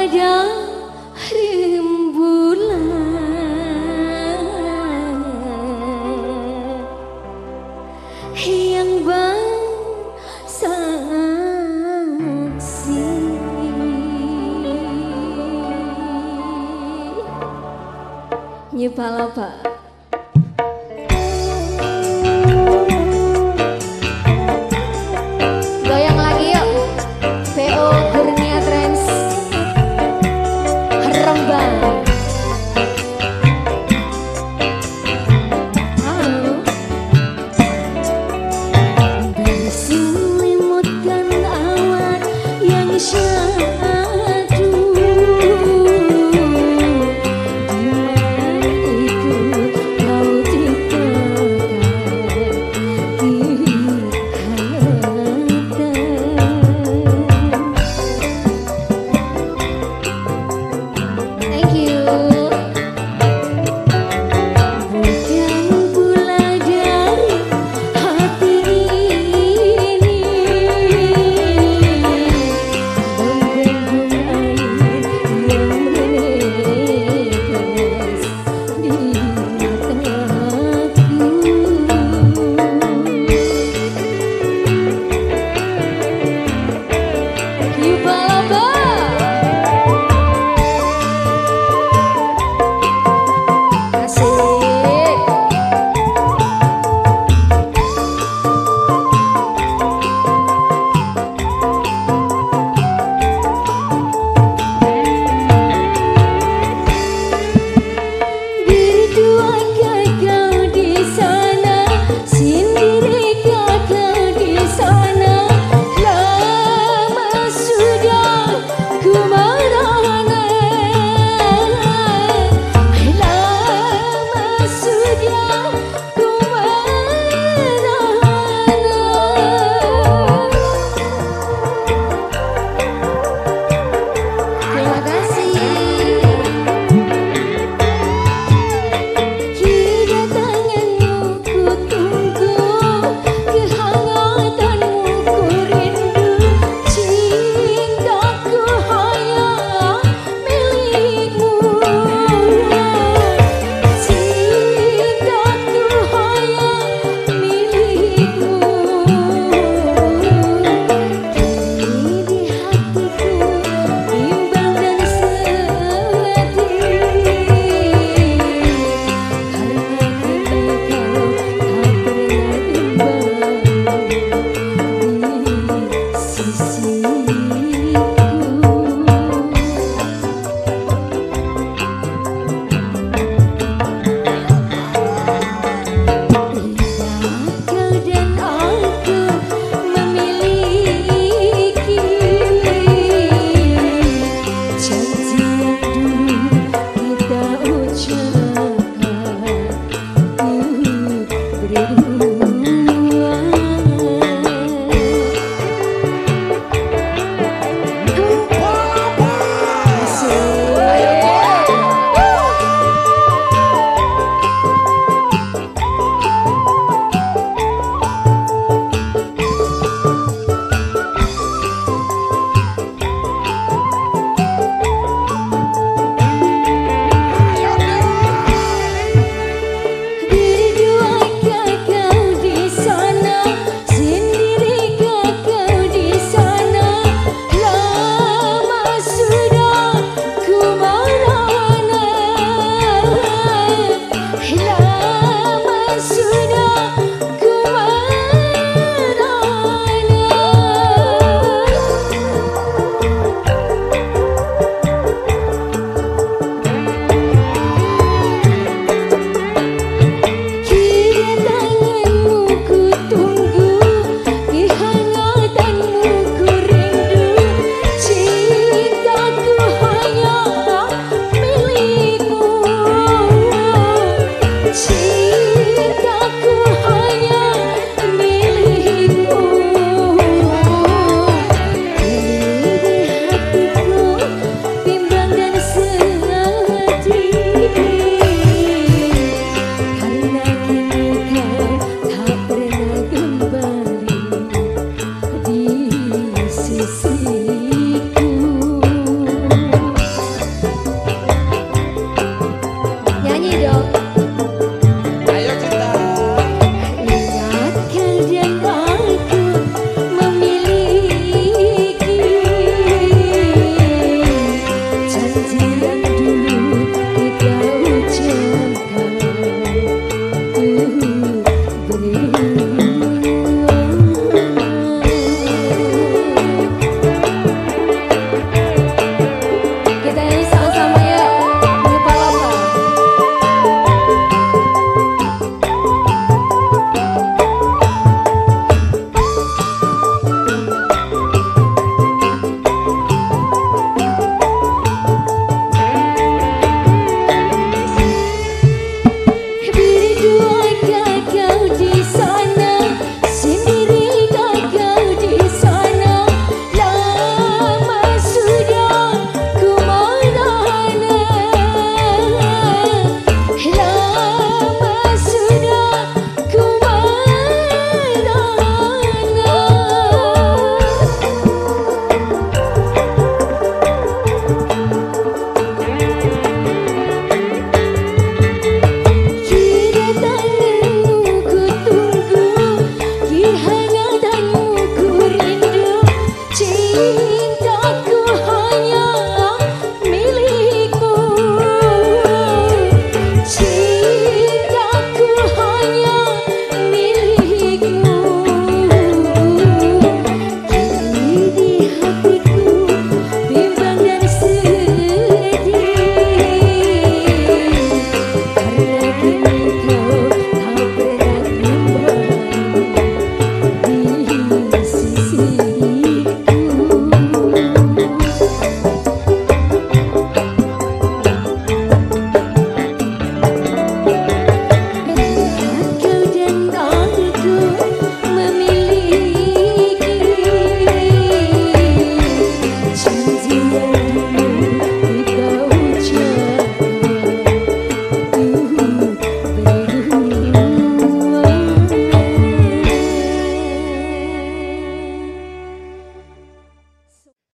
pada rembulan yang bersaksi nyepala pak 心。